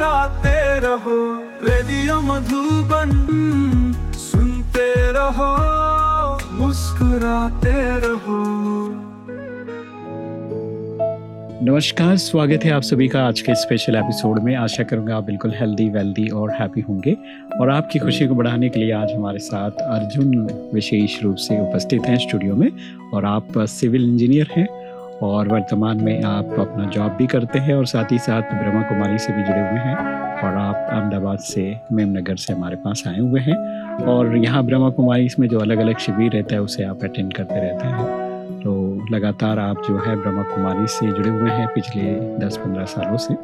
मुस्कुराते रहो, रेडियो मधुबन सुनते रहो, मुस्कुराते रहो। नमस्कार, स्वागत है आप सभी का आज के स्पेशल एपिसोड में। आशा करूँगा आप बिल्कुल हेल्दी वेल्दी और हैप्पी होंगे। और आपकी खुशी को बढ़ाने के लिए आज हमारे साथ अर्जुन विशेष रूप से उपस्थित हैं स्टूडियो में। और आप सिविल इंजीनियर हैं। और वर्तमान में आप अपना जॉब भी करते हैं और साथ ही साथ ब्रह्मा कुमारी से भी जुड़े हुए हैं और आप अहमदाबाद से मेमनगर से हमारे पास आए हुए हैं और यहाँ ब्रह्मा कुमारी में जो अलग अलग शिविर रहता है, उसे आप अटेंड करते रहते हैं। तो लगातार आप जो है ब्रह्मा कुमारी से जुड़े हुए हैं पिछले 10-15 सालों से।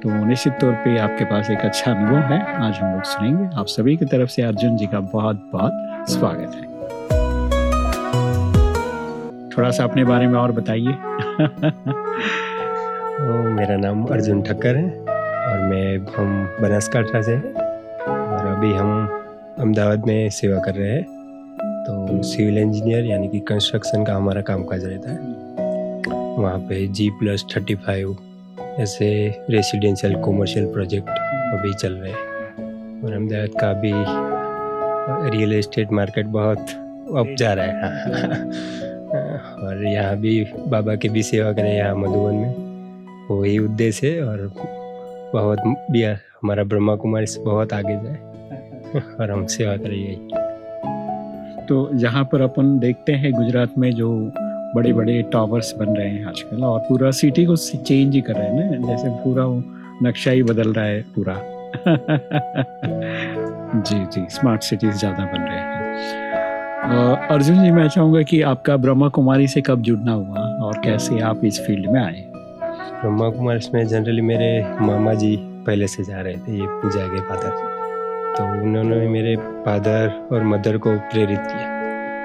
तो निश्चित तौर पे आपके पास एक अच्छा अनुभव है। आज हम लोग सुनेंगे। आप सभी की तरफ़ से अर्जुन जी का बहुत बहुत स्वागत है। थोड़ा सा अपने बारे में और बताइए। मेरा नाम अर्जुन ठक्कर है और मैं हम बनासकाठा से और अभी हम अहमदाबाद में सेवा कर रहे हैं। तो सिविल इंजीनियर यानी कि कंस्ट्रक्शन का हमारा काम काज रहता है। वहाँ पे जी प्लस थर्टी फाइव ऐसे रेसिडेंशियल कॉमर्शियल प्रोजेक्ट अभी चल रहे हैं। और अहमदाबाद का अभी रियल एस्टेट मार्केट बहुत अप जा रहा है। और यहाँ भी बाबा की भी सेवा करें यहाँ मधुबन में। वही उद्देश्य है और बहुत भी हमारा ब्रह्मा कुमारी से बहुत आगे जाए और हम सेवा करें यही तो यहाँ पर अपन देखते हैं गुजरात में जो बड़े बड़े टावर्स बन रहे हैं आजकल और पूरा सिटी को चेंज ही कर रहे हैं ना। जैसे पूरा नक्शा ही बदल रहा है पूरा। जी जी स्मार्ट सिटीज़ ज़्यादा बन रहे हैं। अर्जुन जी, मैं चाहूँगा कि आपका ब्रह्मा कुमारी से कब जुड़ना हुआ और कैसे आप इस फ़ील्ड में आए? ब्रह्मा कुमारी में जनरली मेरे मामा जी पहले से जा रहे थे, ये पूजा के फादर तो उन्होंने मेरे फादर और मदर को प्रेरित किया।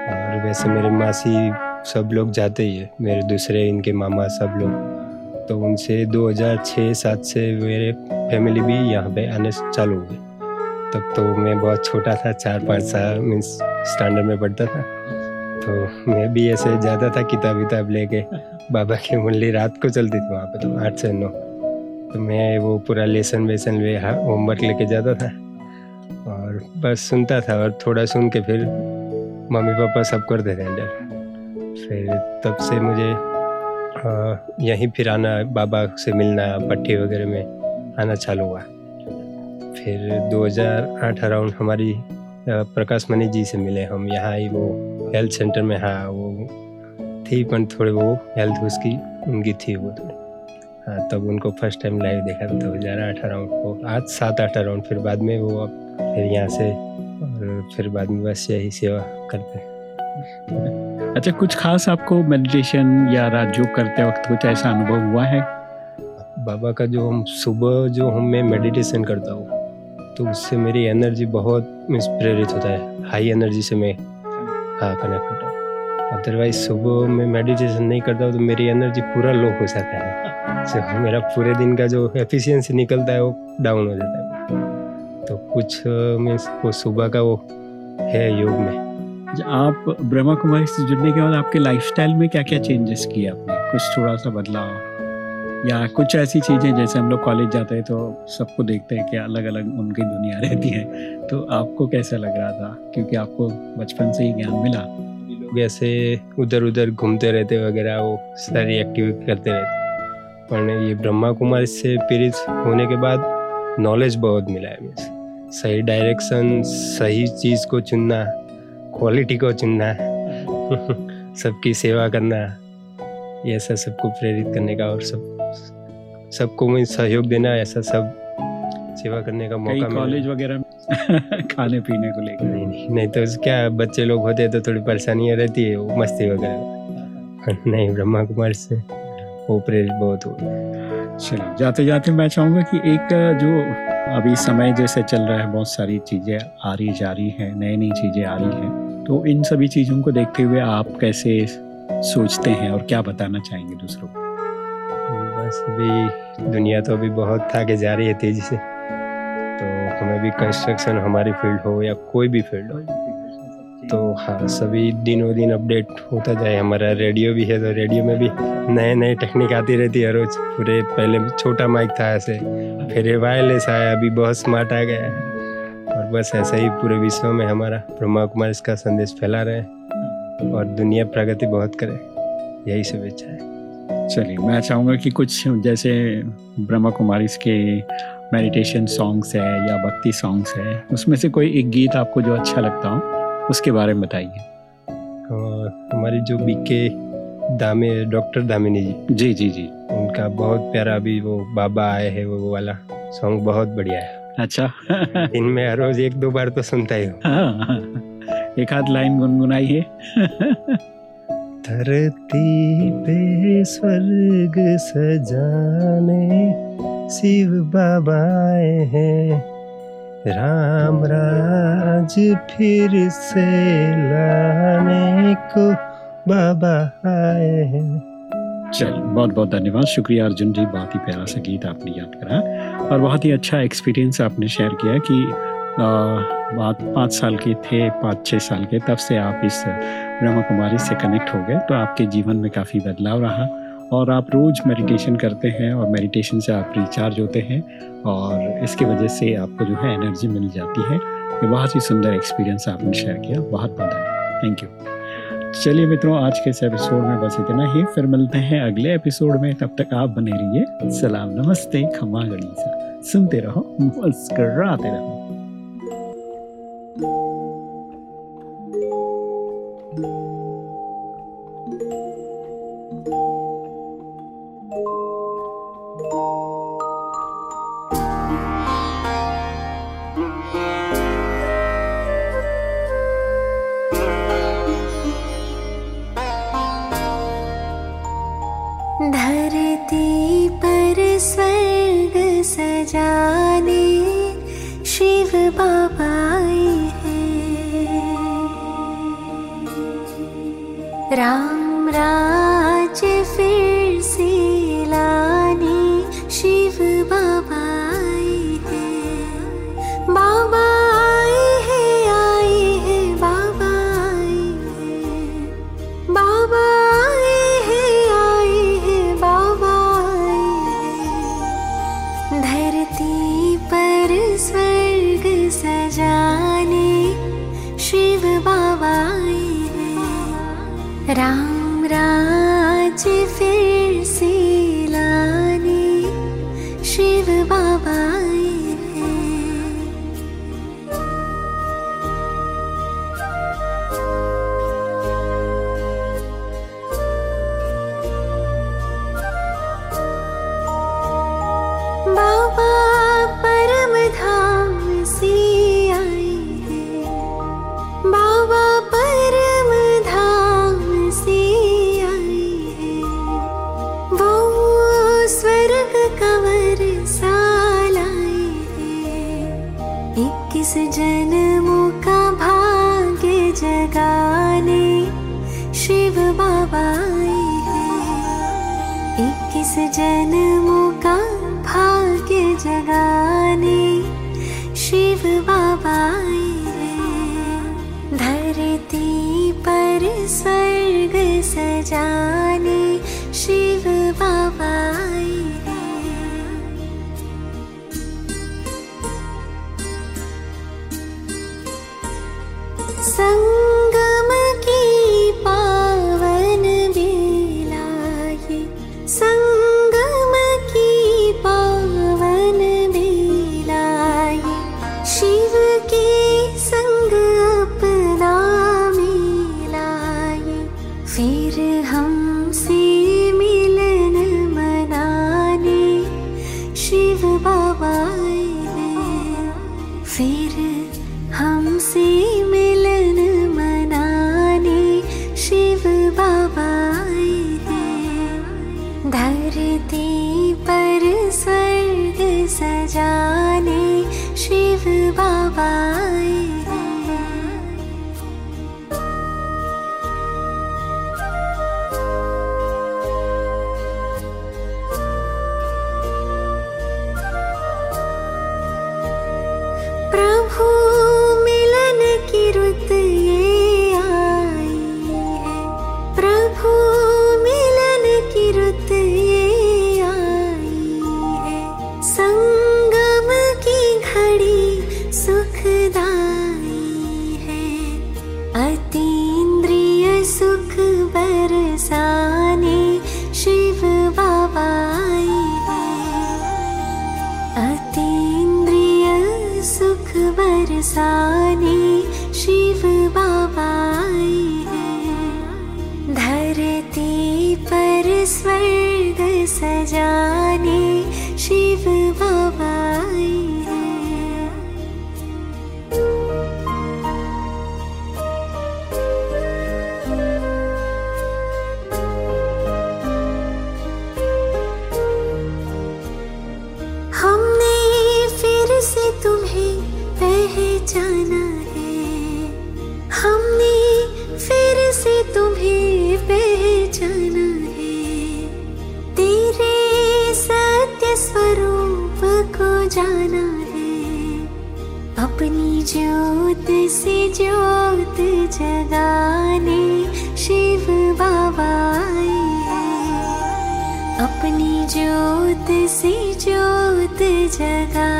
और वैसे मेरे मासी सब लोग जाते ही है, मेरे दूसरे, इनके मामा सब लोग। तो उनसे 2006-7 से मेरे फैमिली भी यहाँ पे आने चालू हो हुए। तब तो मैं बहुत छोटा था, चार पाँच साल मीन्स स्टैंडर्ड में पढ़ता था। तो मैं भी ऐसे जाता था किताब विताब लेके। बाबा की मुरली रात को चलती थी वहाँ पे तो आठ से नौ। तो मैं वो पूरा लेसन वेसन वे होमवर्क लेके जाता था। और बस सुनता था और थोड़ा सुन के फिर मम्मी पापा सब करते थे अंदर। फिर तब से मुझे यहीं फिर आना, बाबा से मिलना, पट्टी वगैरह में आना चालू हुआ। फिर 2008 अराउंड हमारी प्रकाश मणि जी से मिले हम। यहाँ ही वो हेल्थ सेंटर में हाँ वो थी पर थोड़े वो हेल्थ उसकी उनकी थी वो थोड़ी हाँ तब उनको फ़र्स्ट टाइम लाइव देखा था दो हज़ार आठ अराउंड को आज सात आठ अराउंड फिर बाद में वो अब फिर यहाँ से और फिर बाद में बस यही सेवा करते हैं। अच्छा कुछ खास आपको मेडिटेशन या रात राजयोग करते वक्त कुछ ऐसा अनुभव हुआ है? बाबा का जो हम सुबह जो हम मैं मेडिटेशन करता हूँ तो उससे मेरी एनर्जी बहुत मीन्स प्रेरित होता है। हाई एनर्जी से मैं हाँ कनेक्ट होता हूँ। अदरवाइज़ सुबह में मेडिटेशन नहीं करता हूँ तो मेरी एनर्जी पूरा लो हो जाता है। So, मेरा पूरे दिन का जो एफिशिएंसी निकलता है वो डाउन हो जाता है। तो कुछ मीन्स वो सुबह का वो है योग में। आप ब्रह्मा कुमारी से जुड़ने के बाद आपके लाइफस्टाइल में क्या क्या चेंजेस किए आपने? कुछ थोड़ा सा बदलाव? या कुछ ऐसी चीज़ें, जैसे हम लोग कॉलेज जाते हैं तो सबको देखते हैं कि अलग अलग उनकी दुनिया रहती है। तो आपको कैसा लग रहा था? क्योंकि आपको बचपन से ही ज्ञान मिला। ऐसे उधर उधर घूमते रहते वगैरह, वो सारी एक्टिविटी करते रहते। पर ये ब्रह्मा कुमारी से प्रेरित होने के बाद नॉलेज बहुत मिला है सही डायरेक्शन सही चीज़ को चुनना क्वालिटी को चुनना, सबकी सेवा करना, ये ऐसा सबको प्रेरित करने का और सब सबको मैं सहयोग देना ऐसा सब सेवा करने का मौका कॉलेज वगैरह में खाने पीने को लेकर नहीं नहीं नहीं तो क्या बच्चे लोग होते हैं तो थोड़ी परेशानियाँ रहती है वो मस्ती वगैरह। नहीं ब्रह्मा कुमार से वो प्रेरित बहुत हुआ चलिए जाते जाते मैं चाहूँगा कि एक जो अभी समय जैसे चल रहा है बहुत सारी चीज़ें आ रही जा रही हैं नई नई चीज़ें आ रही हैं तो इन सभी चीज़ों को देखते हुए आप कैसे सोचते हैं और क्या बताना चाहेंगे दूसरों को? बस अभी दुनिया तो अभी बहुत आगे जा रही है तेज़ी से। तो हमें भी कंस्ट्रक्शन हमारी फ़ील्ड हो या कोई भी फ़ील्ड हो तो हाँ सभी दिनों दिन अपडेट होता जाए। हमारा रेडियो भी है तो रेडियो में भी नए नए टेक्निक आती रहती है रोज। पूरे पहले छोटा माइक था ऐसे, फिर वायरलेस आया, अभी बहुत स्मार्ट आ गया है। और बस ऐसे ही पूरे विश्व में हमारा ब्रह्मा कुमार इसका संदेश फैला रहे और दुनिया प्रगति बहुत करे, यही शुभेच्छा है। चलिए मैं चाहूँगा कि कुछ जैसे ब्रह्मा कुमारी के मेडिटेशन सॉन्ग्स है या भक्ति सॉन्ग्स है उसमें से कोई एक गीत आपको जो अच्छा लगता हो उसके बारे में बताइए। हमारे जो बीके दामे डॉक्टर दामिनी जी। जी जी जी। उनका बहुत प्यारा अभी वो बाबा आए है वो वाला सॉन्ग बहुत बढ़िया है। अच्छा। इनमें हर रोज एक दो बार तो सुनता ही हूँ। हाँ, एक हाथ लाइन गुनगुनाई है धरती पे स्वर्ग सजाने शिव बाबा आए हैं। राम राज फिर से लाने को बाबा आए हैं। चल बहुत बहुत धन्यवाद। शुक्रिया अर्जुन जी, बहुत ही प्यारा सा गीत आपने याद करा और बहुत ही अच्छा एक्सपीरियंस आपने शेयर किया कि पाँच साल के थे पाँच छः साल के, तब से आप इस ब्रह्मा कुमारी से कनेक्ट हो गए तो आपके जीवन में काफ़ी बदलाव रहा और आप रोज़ मेडिटेशन करते हैं और मेडिटेशन से आप रिचार्ज होते हैं और इसकी वजह से आपको जो है एनर्जी मिल जाती है। ये बहुत ही सुंदर एक्सपीरियंस आपने शेयर किया। बहुत बहुत धन्यवाद। थैंक यू चलिए मित्रों, आज के इस एपिसोड में बस इतना ही। फिर मिलते हैं अगले एपिसोड में। तब तक आप बने रहिए। सलाम, नमस्ते खमा गणिसा सुनते रहो, मुस्कराते रहो। धरती पर सजाने शिव बाबा राम राज फिर शिव बाबा Sí. बहाने शिव बाबा आए धरती पर स्वर्ग सजा जाना है। अपनी ज्योत से ज्योत जगाने शिव बाबा आए हैं। अपनी ज्योत से ज्योत जगा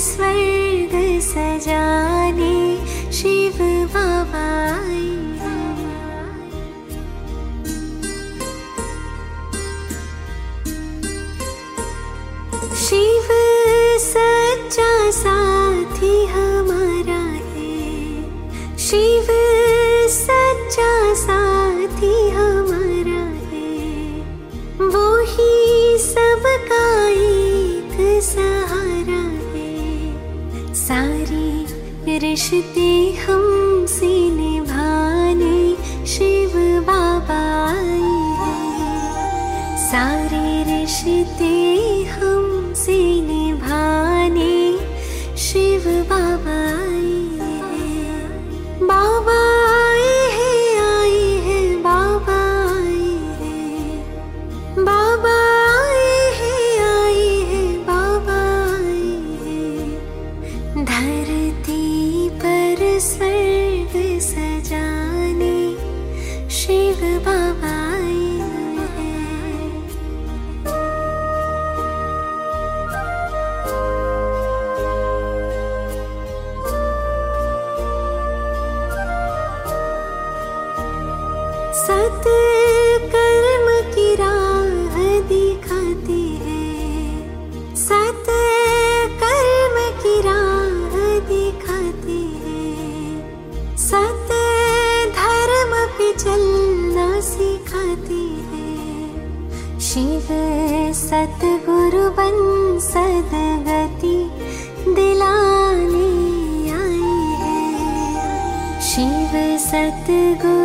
स्वर्ग ज सारे ऋषते हसिन भी शिव बाबा सारे ऋषते जाने शिव बाबा सं सद्गति हैं। शिव सद्गुरु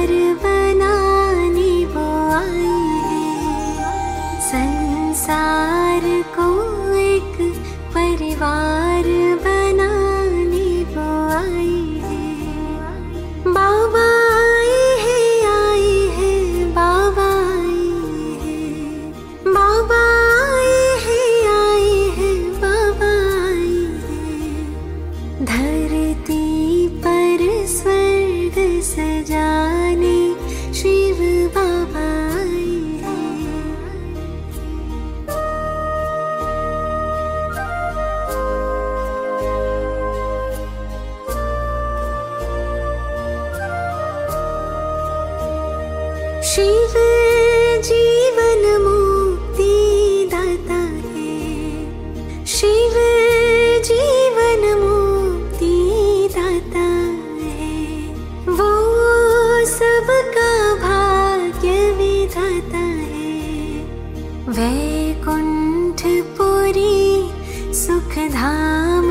परिवार पूरी सुखधाम